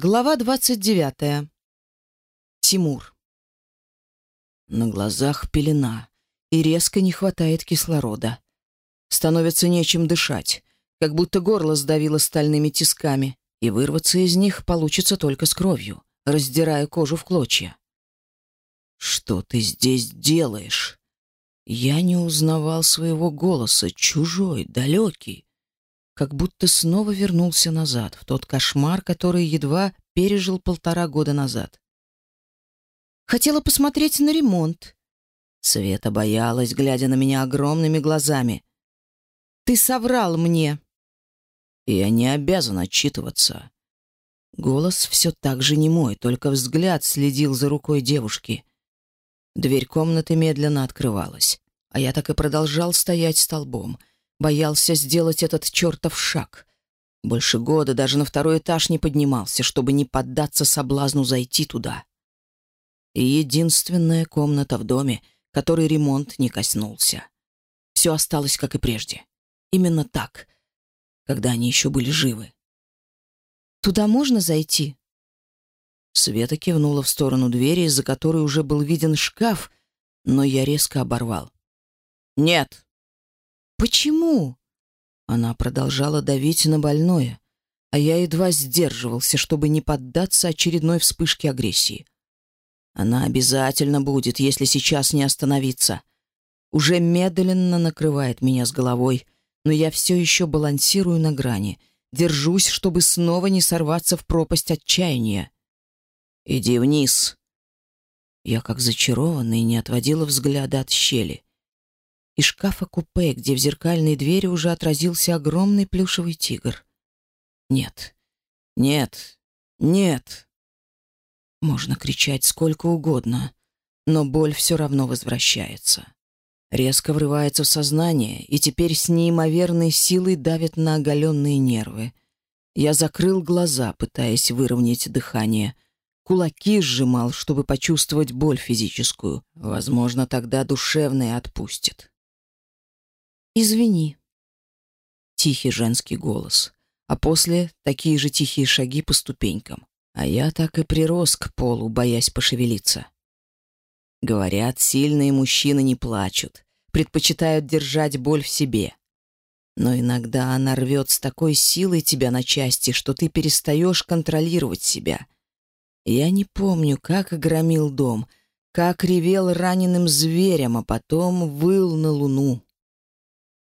Глава двадцать 29. Тимур. На глазах пелена, и резко не хватает кислорода. Становится нечем дышать, как будто горло сдавило стальными тисками, и вырваться из них получится только с кровью, раздирая кожу в клочья. «Что ты здесь делаешь?» Я не узнавал своего голоса, чужой, далекий, как будто снова вернулся назад, в тот кошмар, который едва пережил полтора года назад. Хотела посмотреть на ремонт. Света боялась, глядя на меня огромными глазами. «Ты соврал мне!» «Я не обязан отчитываться». Голос все так же не мой, только взгляд следил за рукой девушки. Дверь комнаты медленно открывалась, а я так и продолжал стоять столбом — Боялся сделать этот чертов шаг. Больше года даже на второй этаж не поднимался, чтобы не поддаться соблазну зайти туда. И единственная комната в доме, которой ремонт не коснулся. Все осталось, как и прежде. Именно так, когда они еще были живы. «Туда можно зайти?» Света кивнула в сторону двери, из-за которой уже был виден шкаф, но я резко оборвал. «Нет!» Почему? Она продолжала давить на больное, а я едва сдерживался, чтобы не поддаться очередной вспышке агрессии. Она обязательно будет, если сейчас не остановиться. Уже медленно накрывает меня с головой, но я все еще балансирую на грани, держусь, чтобы снова не сорваться в пропасть отчаяния. «Иди вниз!» Я, как зачарованный, не отводила взгляда от щели и шкафа-купе, где в зеркальной двери уже отразился огромный плюшевый тигр. Нет, нет, нет. Можно кричать сколько угодно, но боль все равно возвращается. Резко врывается в сознание, и теперь с неимоверной силой давит на оголенные нервы. Я закрыл глаза, пытаясь выровнять дыхание. Кулаки сжимал, чтобы почувствовать боль физическую. Возможно, тогда душевная отпустит. извини». Тихий женский голос, а после такие же тихие шаги по ступенькам. А я так и прирос к полу, боясь пошевелиться. Говорят, сильные мужчины не плачут, предпочитают держать боль в себе. Но иногда она рвет с такой силой тебя на части, что ты перестаешь контролировать себя. Я не помню, как громил дом, как ревел раненым зверем, а потом выл на луну.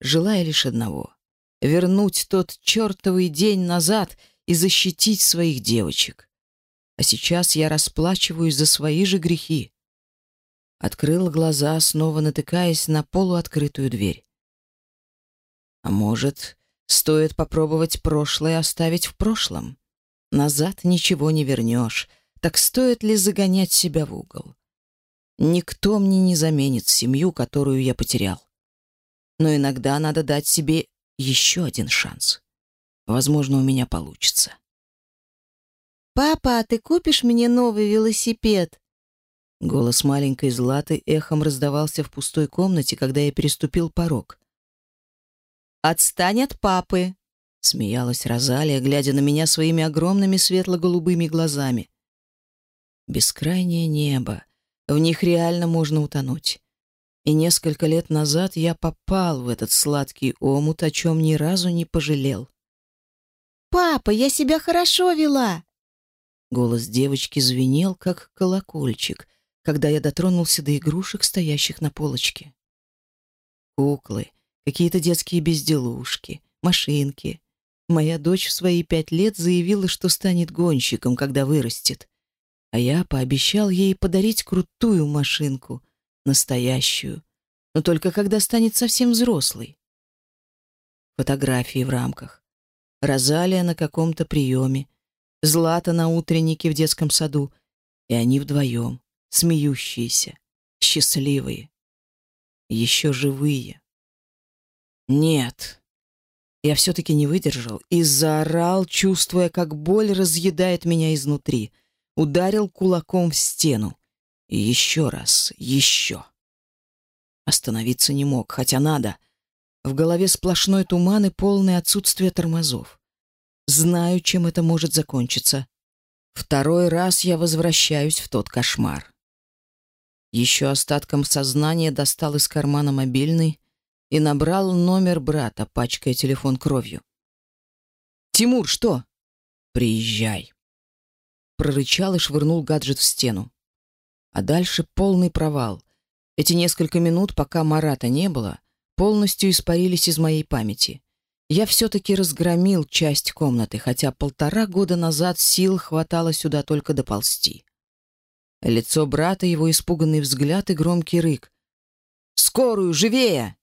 желая лишь одного — вернуть тот чертовый день назад и защитить своих девочек. А сейчас я расплачиваюсь за свои же грехи. Открыл глаза, снова натыкаясь на полуоткрытую дверь. А может, стоит попробовать прошлое оставить в прошлом? Назад ничего не вернешь, так стоит ли загонять себя в угол? Никто мне не заменит семью, которую я потерял но иногда надо дать себе еще один шанс. Возможно, у меня получится. «Папа, а ты купишь мне новый велосипед?» Голос маленькой Златы эхом раздавался в пустой комнате, когда я переступил порог. «Отстань от папы!» — смеялась Розалия, глядя на меня своими огромными светло-голубыми глазами. Бескрайнее небо. В и несколько лет назад я попал в этот сладкий омут, о чем ни разу не пожалел. «Папа, я себя хорошо вела!» Голос девочки звенел, как колокольчик, когда я дотронулся до игрушек, стоящих на полочке. Куклы, какие-то детские безделушки, машинки. Моя дочь в свои пять лет заявила, что станет гонщиком, когда вырастет. А я пообещал ей подарить крутую машинку — настоящую, но только когда станет совсем взрослой. Фотографии в рамках. Розалия на каком-то приеме, Злата на утреннике в детском саду, и они вдвоем, смеющиеся, счастливые, еще живые. Нет. Я все-таки не выдержал и заорал, чувствуя, как боль разъедает меня изнутри. Ударил кулаком в стену. И еще раз, еще. Остановиться не мог, хотя надо. В голове сплошной туман и полное отсутствие тормозов. Знаю, чем это может закончиться. Второй раз я возвращаюсь в тот кошмар. Еще остатком сознания достал из кармана мобильный и набрал номер брата, пачкая телефон кровью. «Тимур, что?» «Приезжай!» Прорычал и швырнул гаджет в стену. А дальше полный провал. Эти несколько минут, пока Марата не было, полностью испарились из моей памяти. Я все-таки разгромил часть комнаты, хотя полтора года назад сил хватало сюда только доползти. Лицо брата, его испуганный взгляд и громкий рык. «Скорую, живее!»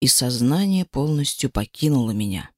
И сознание полностью покинуло меня.